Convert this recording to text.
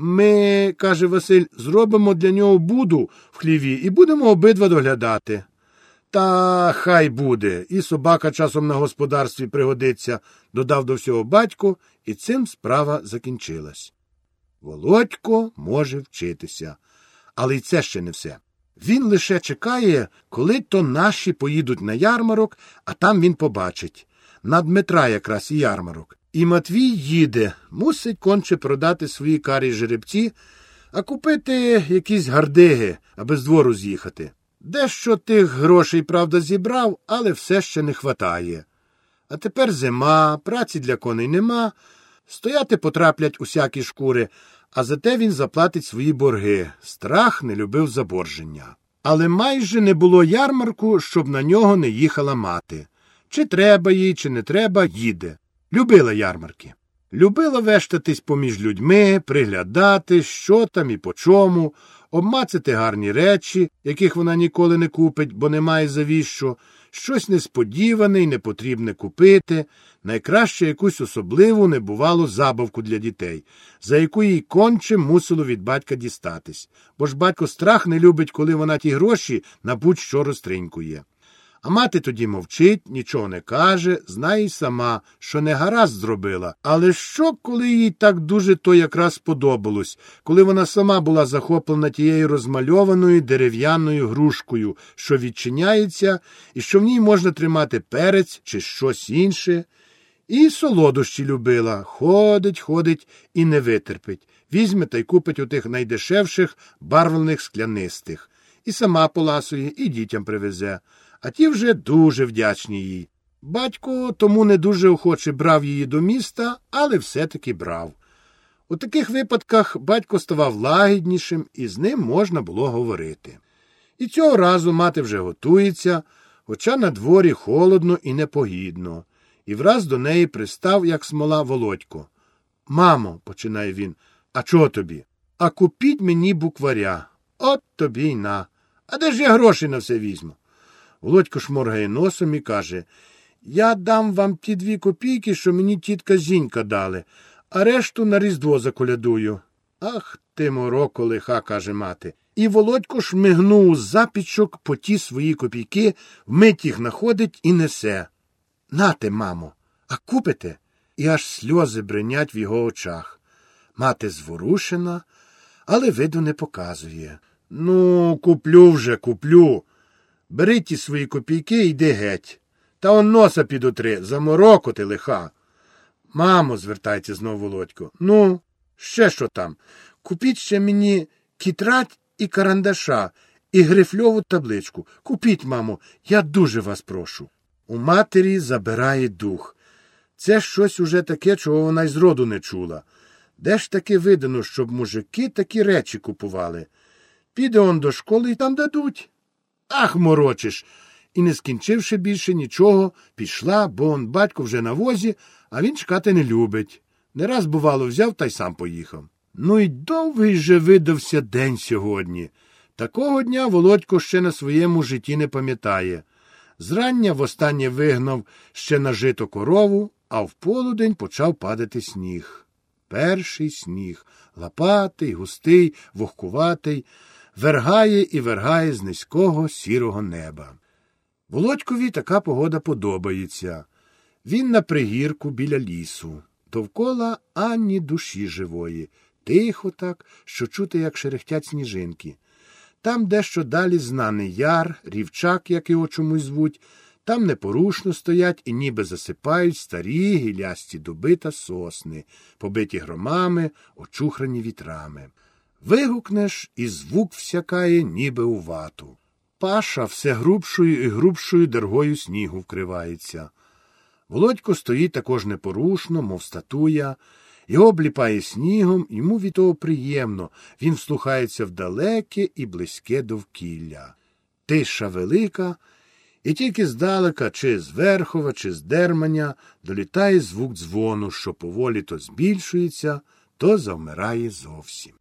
Ми, каже Василь, зробимо для нього буду в хліві і будемо обидва доглядати. Та хай буде, і собака часом на господарстві пригодиться, додав до всього батько, і цим справа закінчилась. Володько може вчитися, але й це ще не все. Він лише чекає, коли то наші поїдуть на ярмарок, а там він побачить. На Дмитра якраз і ярмарок. І Матвій їде, мусить конче продати свої карі жеребці, а купити якісь гардиги, аби з двору з'їхати. Дещо тих грошей, правда, зібрав, але все ще не хватає. А тепер зима, праці для коней нема, стояти потраплять усякі шкури, а зате він заплатить свої борги. Страх не любив заборження. Але майже не було ярмарку, щоб на нього не їхала мати. Чи треба їй, чи не треба, їде. Любила ярмарки. Любила вештатись поміж людьми, приглядати, що там і по чому, обмацати гарні речі, яких вона ніколи не купить, бо немає завіщо, щось несподіване і непотрібне купити, найкраще якусь особливу небувалу забавку для дітей, за яку їй конче мусило від батька дістатись, бо ж батько страх не любить, коли вона ті гроші на будь-що розтринькує. А мати тоді мовчить, нічого не каже, знає й сама, що не гаразд зробила. Але що, коли їй так дуже то якраз сподобалось, коли вона сама була захоплена тією розмальованою дерев'яною грушкою, що відчиняється, і що в ній можна тримати перець чи щось інше. І солодощі любила, ходить, ходить і не витерпить. Візьме та й купить у тих найдешевших барвлених склянистих. І сама поласує, і дітям привезе а ті вже дуже вдячні їй. Батько тому не дуже охоче брав її до міста, але все-таки брав. У таких випадках батько ставав лагіднішим, і з ним можна було говорити. І цього разу мати вже готується, хоча на дворі холодно і непогідно, і враз до неї пристав, як смола володько. Мамо, починає він, а чого тобі? А купіть мені букваря. От тобі й на. А де ж я гроші на все візьму? Володько шморгає носом і каже Я дам вам ті дві копійки, що мені тітка зінька дали, а решту на різдво заколядую. Ах ти, мороко лиха, каже мати. І Володько шмигнув з запічок по ті свої копійки, вмить їх находить і несе. Нате, мамо, а купите? І аж сльози бринять в його очах. Мати зворушена, але виду не показує. Ну, куплю вже, куплю. Бери ті свої копійки і йди геть. Та он носа підотри, заморокоти лиха. Мамо, звертається знову Володько. Ну, ще що там? Купіть ще мені кітрать і карандаша, і грифльову табличку. Купіть, мамо, я дуже вас прошу. У матері забирає дух. Це щось уже таке, чого вона й зроду не чула. Де ж таки видано, щоб мужики такі речі купували? Піде он до школи і там дадуть. Ах, морочиш. І, не скінчивши більше нічого, пішла, бо он батько вже на возі, а він чекати не любить. Не раз, бувало, взяв та й сам поїхав. Ну й довгий же видався день сьогодні. Такого дня Володько ще на своєму житті не пам'ятає. Зрання востаннє вигнав ще на жито корову, а в полудень почав падати сніг. Перший сніг лопатий, густий, вогкуватий вергає і вергає з низького сірого неба. Володькові така погода подобається. Він на пригірку біля лісу. Довкола ані душі живої, тихо так, що чути, як шерехтять сніжинки. Там дещо далі знаний яр, рівчак, як його чомусь звуть, там непорушно стоять і ніби засипають старі гілясті дуби та сосни, побиті громами, очухрані вітрами. Вигукнеш, і звук всякає, ніби у вату. Паша все грубшою і грубшою дергою снігу вкривається. Володько стоїть також непорушно, мов статуя, його обліпає снігом, йому від того приємно, він вслухається в далеке і близьке довкілля. Тиша велика, і тільки здалека, чи з верхова, чи з дерманя, долітає звук дзвону, що поволі то збільшується, то завмирає зовсім.